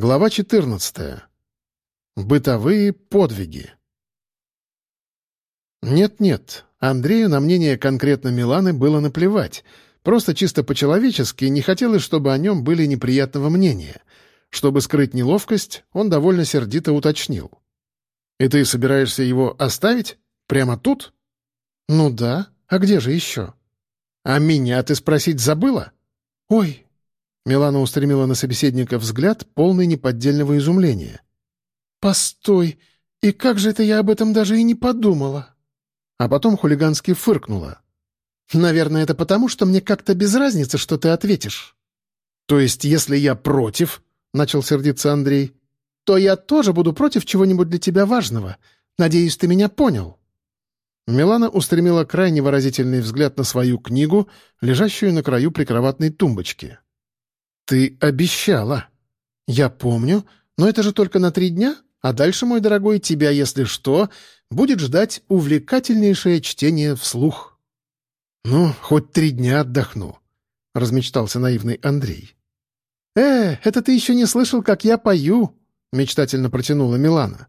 Глава 14. Бытовые подвиги. Нет-нет, Андрею на мнение конкретно Миланы было наплевать. Просто чисто по-человечески не хотелось, чтобы о нем были неприятного мнения. Чтобы скрыть неловкость, он довольно сердито уточнил. «И ты собираешься его оставить? Прямо тут?» «Ну да. А где же еще?» «А меня ты спросить забыла?» «Ой, Милана устремила на собеседника взгляд, полный неподдельного изумления. «Постой! И как же это я об этом даже и не подумала?» А потом хулигански фыркнула. «Наверное, это потому, что мне как-то без разницы, что ты ответишь». «То есть, если я против?» — начал сердиться Андрей. «То я тоже буду против чего-нибудь для тебя важного. Надеюсь, ты меня понял». Милана устремила крайне выразительный взгляд на свою книгу, лежащую на краю прикроватной тумбочки. «Ты обещала». «Я помню, но это же только на три дня, а дальше, мой дорогой, тебя, если что, будет ждать увлекательнейшее чтение вслух». «Ну, хоть три дня отдохну», — размечтался наивный Андрей. «Э, это ты еще не слышал, как я пою», — мечтательно протянула Милана.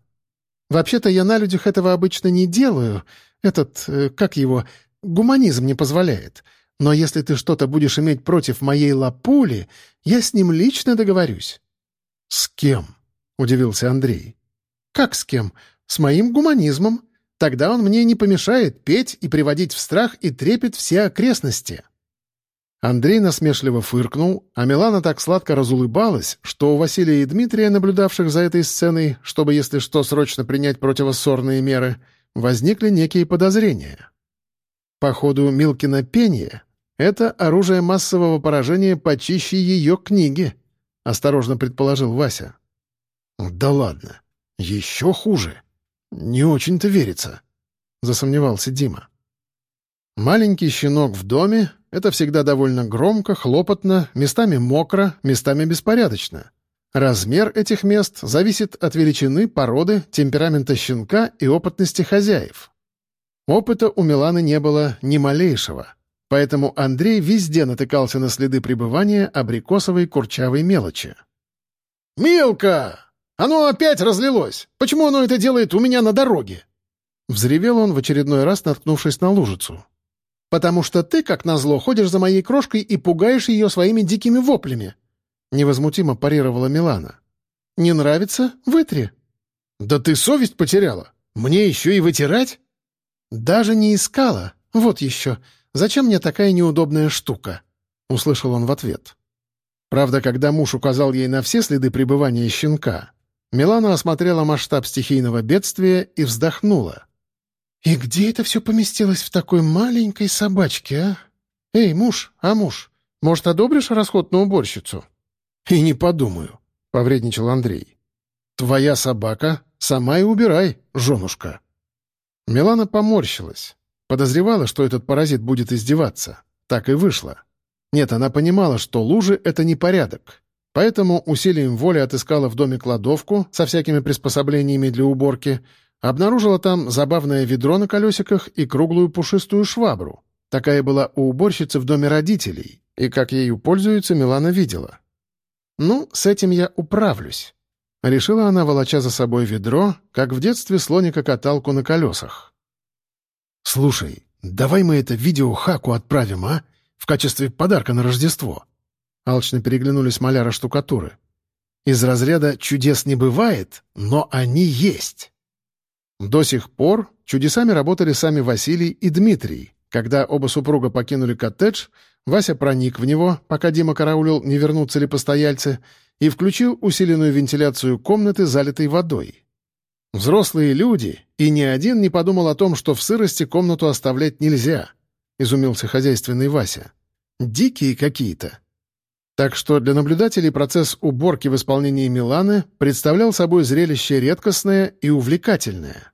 «Вообще-то я на людях этого обычно не делаю. Этот, э, как его, гуманизм не позволяет. Но если ты что-то будешь иметь против моей лапули, я с ним лично договорюсь». «С кем?» — удивился Андрей. «Как с кем? С моим гуманизмом. Тогда он мне не помешает петь и приводить в страх и трепет все окрестности». Андрей насмешливо фыркнул, а Милана так сладко разулыбалась, что у Василия и Дмитрия, наблюдавших за этой сценой, чтобы, если что, срочно принять противоссорные меры, возникли некие подозрения. По ходу Милкина пения это оружие массового поражения почище ее книги», — осторожно предположил Вася. «Да ладно. Еще хуже. Не очень-то верится», — засомневался Дима. Маленький щенок в доме — это всегда довольно громко, хлопотно, местами мокро, местами беспорядочно. Размер этих мест зависит от величины, породы, темперамента щенка и опытности хозяев. Опыта у Миланы не было ни малейшего — Поэтому Андрей везде натыкался на следы пребывания абрикосовой курчавой мелочи. «Милка! Оно опять разлилось! Почему оно это делает у меня на дороге?» Взревел он в очередной раз, наткнувшись на лужицу. «Потому что ты, как назло, ходишь за моей крошкой и пугаешь ее своими дикими воплями», — невозмутимо парировала Милана. «Не нравится? Вытри». «Да ты совесть потеряла! Мне еще и вытирать?» «Даже не искала. Вот еще. Зачем мне такая неудобная штука?» — услышал он в ответ. Правда, когда муж указал ей на все следы пребывания щенка, Милана осмотрела масштаб стихийного бедствия и вздохнула. «И где это все поместилось в такой маленькой собачке, а? Эй, муж, а муж, может, одобришь расход на уборщицу?» «И не подумаю», — повредничал Андрей. «Твоя собака, сама и убирай, женушка». Милана поморщилась. Подозревала, что этот паразит будет издеваться. Так и вышло. Нет, она понимала, что лужи — это не порядок. Поэтому усилием воли отыскала в доме кладовку со всякими приспособлениями для уборки, обнаружила там забавное ведро на колесиках и круглую пушистую швабру. Такая была у уборщицы в доме родителей, и как ею пользуется, Милана видела. «Ну, с этим я управлюсь», — решила она, волоча за собой ведро, как в детстве слоника-каталку на колесах. «Слушай, давай мы это видео Хаку отправим, а? В качестве подарка на Рождество». Алчно переглянулись маляра штукатуры. «Из разряда чудес не бывает, но они есть». До сих пор чудесами работали сами Василий и Дмитрий. Когда оба супруга покинули коттедж, Вася проник в него, пока Дима караулил, не вернутся ли постояльцы, и включил усиленную вентиляцию комнаты, залитой водой. Взрослые люди, и ни один не подумал о том, что в сырости комнату оставлять нельзя, — изумился хозяйственный Вася. Дикие какие-то. Так что для наблюдателей процесс уборки в исполнении Миланы представлял собой зрелище редкостное и увлекательное.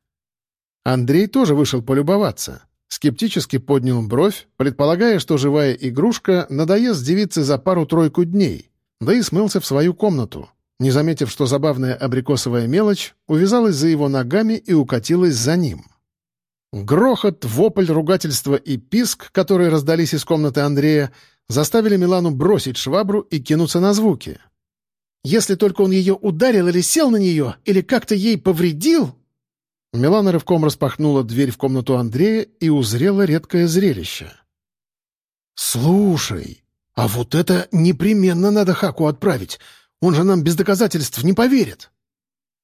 Андрей тоже вышел полюбоваться. Скептически поднял бровь, предполагая, что живая игрушка надоест девице за пару-тройку дней, да и смылся в свою комнату не заметив, что забавная абрикосовая мелочь увязалась за его ногами и укатилась за ним. Грохот, вопль, ругательство и писк, которые раздались из комнаты Андрея, заставили Милану бросить швабру и кинуться на звуки. Если только он ее ударил или сел на нее, или как-то ей повредил...» Милана рывком распахнула дверь в комнату Андрея и узрела редкое зрелище. «Слушай, а вот это непременно надо Хаку отправить. Он же нам без доказательств не поверит».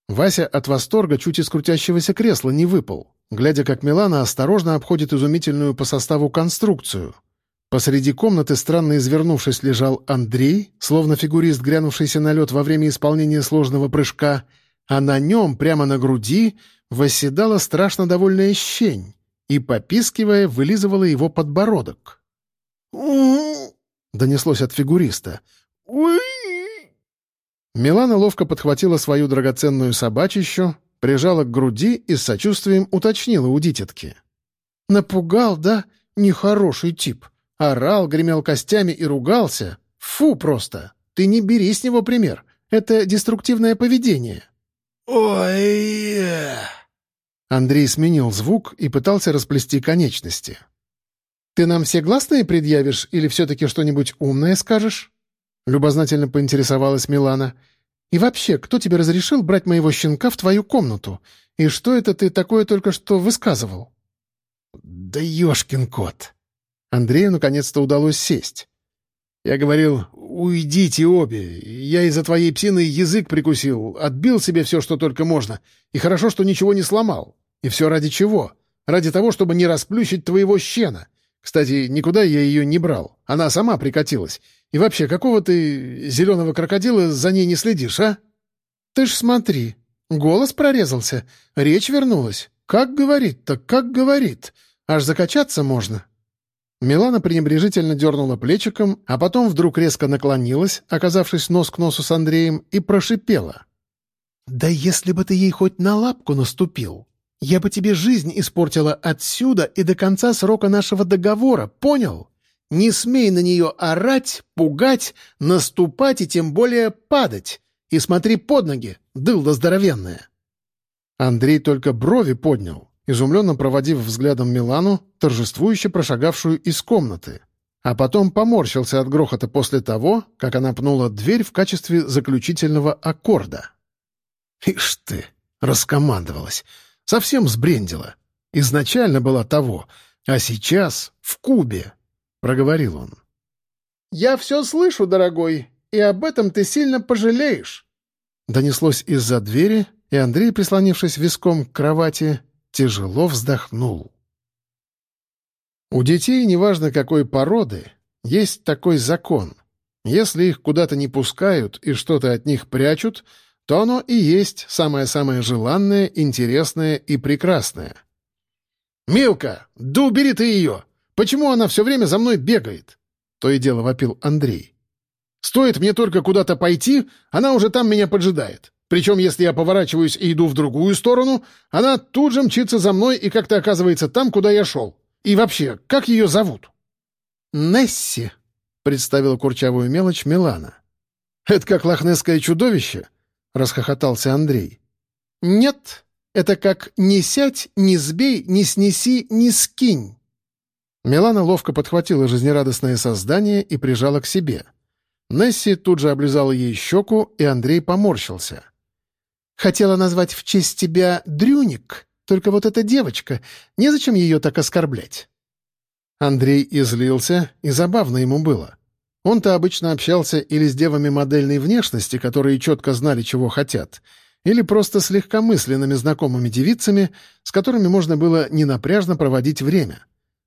Вася от восторга чуть из крутящегося кресла не выпал, глядя, как Милана осторожно обходит изумительную по составу конструкцию — Посреди комнаты, странно извернувшись, лежал Андрей, словно фигурист, грянувшийся на лед во время исполнения сложного прыжка, а на нем, прямо на груди, восседала страшно довольная щень и, попискивая, вылизывала его подбородок. донеслось от фигуриста. Милана ловко подхватила свою драгоценную собачищу, прижала к груди и с сочувствием уточнила у дитятки. «Напугал, да? Нехороший тип. Орал, гремел костями и ругался. Фу просто! Ты не бери с него пример. Это деструктивное поведение. «Ой!» Андрей сменил звук и пытался расплести конечности. «Ты нам все гласные предъявишь или все-таки что-нибудь умное скажешь?» Любознательно поинтересовалась Милана. «И вообще, кто тебе разрешил брать моего щенка в твою комнату? И что это ты такое только что высказывал?» «Да ешкин кот!» Андрею наконец-то удалось сесть. Я говорил, уйдите обе. Я из-за твоей псины язык прикусил, отбил себе все, что только можно. И хорошо, что ничего не сломал. И все ради чего? Ради того, чтобы не расплющить твоего щена. Кстати, никуда я ее не брал. Она сама прикатилась. И вообще, какого ты зеленого крокодила за ней не следишь, а? Ты ж смотри. Голос прорезался. Речь вернулась. Как говорит-то, как говорит. Аж закачаться можно. Милана пренебрежительно дернула плечиком, а потом вдруг резко наклонилась, оказавшись нос к носу с Андреем, и прошипела. «Да если бы ты ей хоть на лапку наступил, я бы тебе жизнь испортила отсюда и до конца срока нашего договора, понял? Не смей на нее орать, пугать, наступать и тем более падать. И смотри под ноги, дылда здоровенная». Андрей только брови поднял, изумленно проводив взглядом Милану, торжествующе прошагавшую из комнаты, а потом поморщился от грохота после того, как она пнула дверь в качестве заключительного аккорда. «Ишь ты!» — раскомандовалась. «Совсем сбрендила. Изначально была того, а сейчас в кубе», — проговорил он. «Я все слышу, дорогой, и об этом ты сильно пожалеешь», — донеслось из-за двери, и Андрей, прислонившись виском к кровати, тяжело вздохнул. У детей, неважно какой породы, есть такой закон. Если их куда-то не пускают и что-то от них прячут, то оно и есть самое-самое желанное, интересное и прекрасное. «Милка, да убери ты ее! Почему она все время за мной бегает?» То и дело вопил Андрей. «Стоит мне только куда-то пойти, она уже там меня поджидает. Причем, если я поворачиваюсь и иду в другую сторону, она тут же мчится за мной и как-то оказывается там, куда я шел. И вообще, как ее зовут?» «Несси», — представила курчавую мелочь Милана. «Это как лохнесское чудовище?» — расхохотался Андрей. «Нет, это как «не сядь, не сбей, не снеси, не скинь». Милана ловко подхватила жизнерадостное создание и прижала к себе. Несси тут же облизала ей щеку, и Андрей поморщился. Хотела назвать в честь тебя Дрюник, только вот эта девочка, незачем ее так оскорблять». Андрей излился, и забавно ему было. Он-то обычно общался или с девами модельной внешности, которые четко знали, чего хотят, или просто с легкомысленными знакомыми девицами, с которыми можно было ненапряжно проводить время.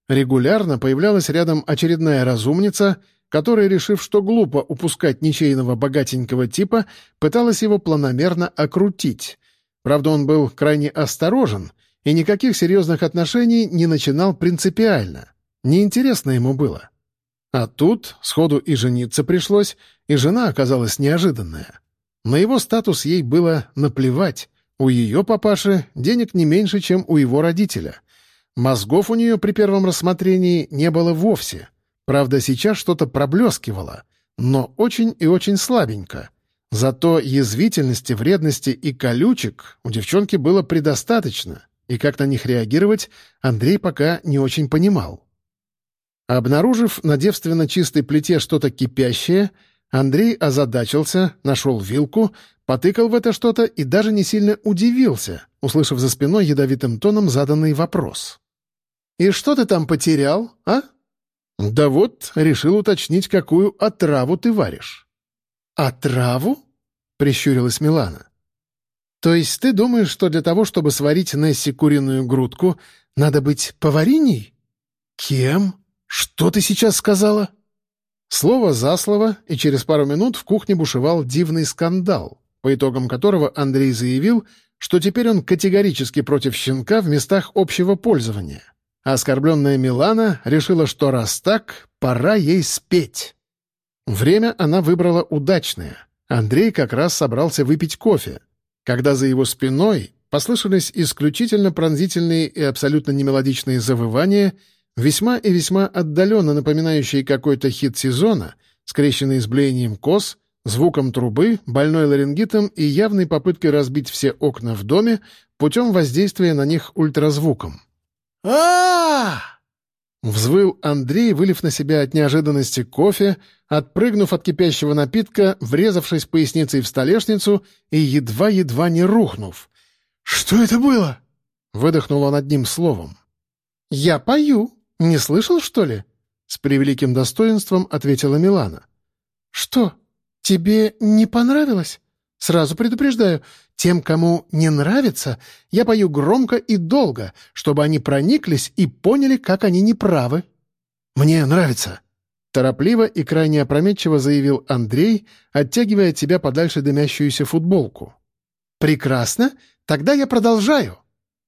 Регулярно появлялась рядом очередная разумница — которая, решив, что глупо упускать ничейного богатенького типа, пыталась его планомерно окрутить. Правда, он был крайне осторожен и никаких серьезных отношений не начинал принципиально. Неинтересно ему было. А тут сходу и жениться пришлось, и жена оказалась неожиданная. На его статус ей было наплевать. У ее папаши денег не меньше, чем у его родителя. Мозгов у нее при первом рассмотрении не было вовсе — Правда, сейчас что-то проблескивало, но очень и очень слабенько. Зато язвительности, вредности и колючек у девчонки было предостаточно, и как на них реагировать Андрей пока не очень понимал. Обнаружив на девственно чистой плите что-то кипящее, Андрей озадачился, нашел вилку, потыкал в это что-то и даже не сильно удивился, услышав за спиной ядовитым тоном заданный вопрос. «И что ты там потерял, а?» «Да вот, решил уточнить, какую отраву ты варишь». «Отраву?» — прищурилась Милана. «То есть ты думаешь, что для того, чтобы сварить Несси куриную грудку, надо быть повариней?» «Кем? Что ты сейчас сказала?» Слово за слово, и через пару минут в кухне бушевал дивный скандал, по итогам которого Андрей заявил, что теперь он категорически против щенка в местах общего пользования. Оскорбленная Милана решила, что раз так, пора ей спеть. Время она выбрала удачное. Андрей как раз собрался выпить кофе, когда за его спиной послышались исключительно пронзительные и абсолютно немелодичные завывания — весьма и весьма отдаленно напоминающий какой-то хит сезона, скрещенный с блеянием коз, звуком трубы, больной ларингитом и явной попыткой разбить все окна в доме путем воздействия на них ультразвуком. А Взвыл Андрей, вылив на себя от неожиданности кофе, отпрыгнув от кипящего напитка, врезавшись поясницей в столешницу и едва-едва не рухнув. «Что это было?» — выдохнул он одним словом. «Я пою», «Не слышал, что ли?» — с превеликим достоинством ответила Милана. «Что, тебе не понравилось? Сразу предупреждаю, тем, кому не нравится, я пою громко и долго, чтобы они прониклись и поняли, как они неправы». «Мне нравится», — торопливо и крайне опрометчиво заявил Андрей, оттягивая от себя подальше дымящуюся футболку. «Прекрасно, тогда я продолжаю».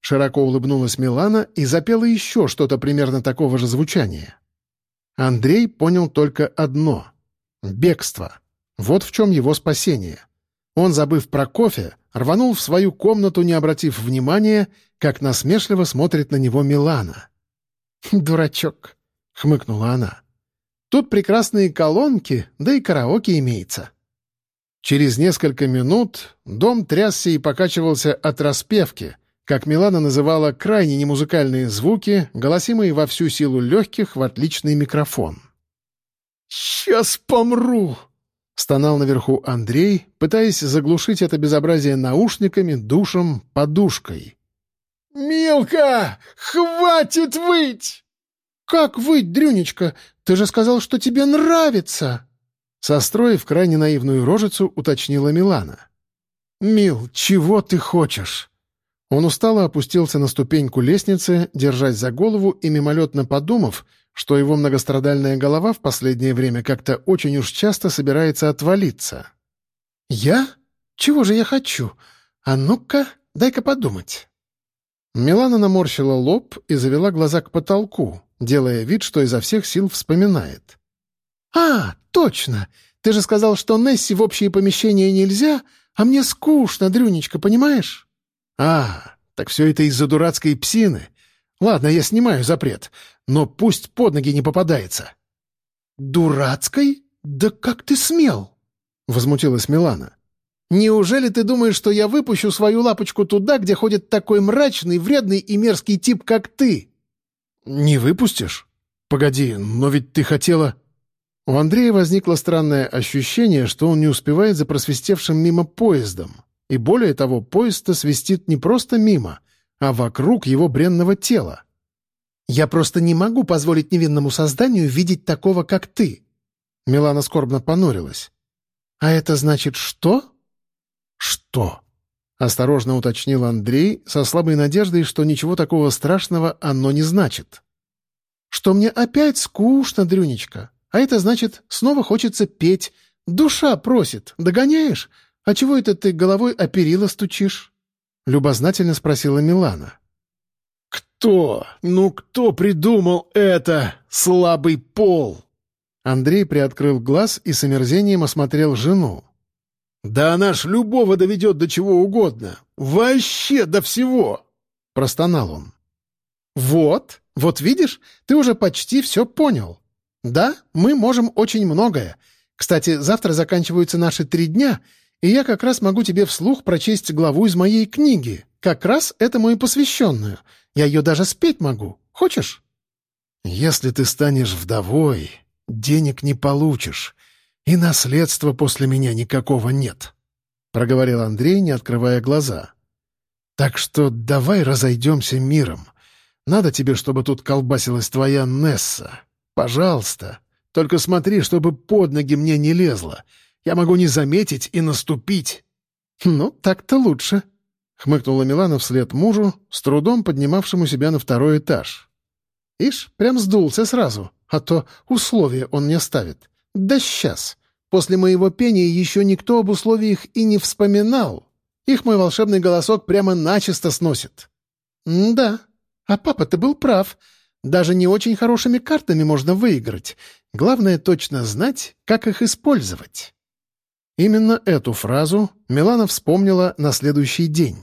Широко улыбнулась Милана и запела еще что-то примерно такого же звучания. Андрей понял только одно — бегство. Вот в чем его спасение. Он, забыв про кофе, рванул в свою комнату, не обратив внимания, как насмешливо смотрит на него Милана. «Дурачок», — хмыкнула она. «Тут прекрасные колонки, да и караоке имеется». Через несколько минут дом трясся и покачивался от распевки — как Милана называла крайне немузыкальные звуки, голосимые во всю силу легких в отличный микрофон. «Сейчас помру!» — стонал наверху Андрей, пытаясь заглушить это безобразие наушниками, душем, подушкой. «Милка, хватит выть!» «Как выть, Дрюнечка? Ты же сказал, что тебе нравится!» Состроив крайне наивную рожицу, уточнила Милана. «Мил, чего ты хочешь?» Он устало опустился на ступеньку лестницы, держась за голову и мимолетно подумав, что его многострадальная голова в последнее время как-то очень уж часто собирается отвалиться. «Я? Чего же я хочу? А ну-ка, дай-ка подумать». Милана наморщила лоб и завела глаза к потолку, делая вид, что изо всех сил вспоминает. «А, точно! Ты же сказал, что Несси в общие помещения нельзя, а мне скучно, Дрюнечка, понимаешь?» «А, так все это из-за дурацкой псины. Ладно, я снимаю запрет, но пусть под ноги не попадается». «Дурацкой? Да как ты смел?» — возмутилась Милана. «Неужели ты думаешь, что я выпущу свою лапочку туда, где ходит такой мрачный, вредный и мерзкий тип, как ты?» «Не выпустишь? Погоди, но ведь ты хотела...» У Андрея возникло странное ощущение, что он не успевает за просвистевшим мимо поездом. И более того, поезд-то свистит не просто мимо, а вокруг его бренного тела. «Я просто не могу позволить невинному созданию видеть такого, как ты!» Милана скорбно понурилась. «А это значит что?» «Что?» — осторожно уточнил Андрей, со слабой надеждой, что ничего такого страшного оно не значит. «Что мне опять скучно, Дрюнечка. А это значит, снова хочется петь. Душа просит. Догоняешь? «А чего это ты головой о перила стучишь?» — любознательно спросила Милана. «Кто? Ну кто придумал это? Слабый пол!» Андрей приоткрыл глаз и с омерзением осмотрел жену. «Да она ж любого доведет до чего угодно! Вообще до всего!» — простонал он. «Вот, вот видишь, ты уже почти все понял. Да, мы можем очень многое. Кстати, завтра заканчиваются наши три дня — и я как раз могу тебе вслух прочесть главу из моей книги. Как раз этому и посвященную. Я ее даже спеть могу. Хочешь?» «Если ты станешь вдовой, денег не получишь. И наследства после меня никакого нет», — проговорил Андрей, не открывая глаза. «Так что давай разойдемся миром. Надо тебе, чтобы тут колбасилась твоя Несса. Пожалуйста. Только смотри, чтобы под ноги мне не лезло. Я могу не заметить и наступить». «Ну, так-то лучше», — хмыкнула Милана вслед мужу, с трудом поднимавшему себя на второй этаж. «Ишь, прям сдулся сразу, а то условия он мне ставит. Да сейчас. После моего пения еще никто об условиях и не вспоминал. Их мой волшебный голосок прямо начисто сносит». «Да, а папа-то был прав. Даже не очень хорошими картами можно выиграть. Главное точно знать, как их использовать». Именно эту фразу Милана вспомнила на следующий день.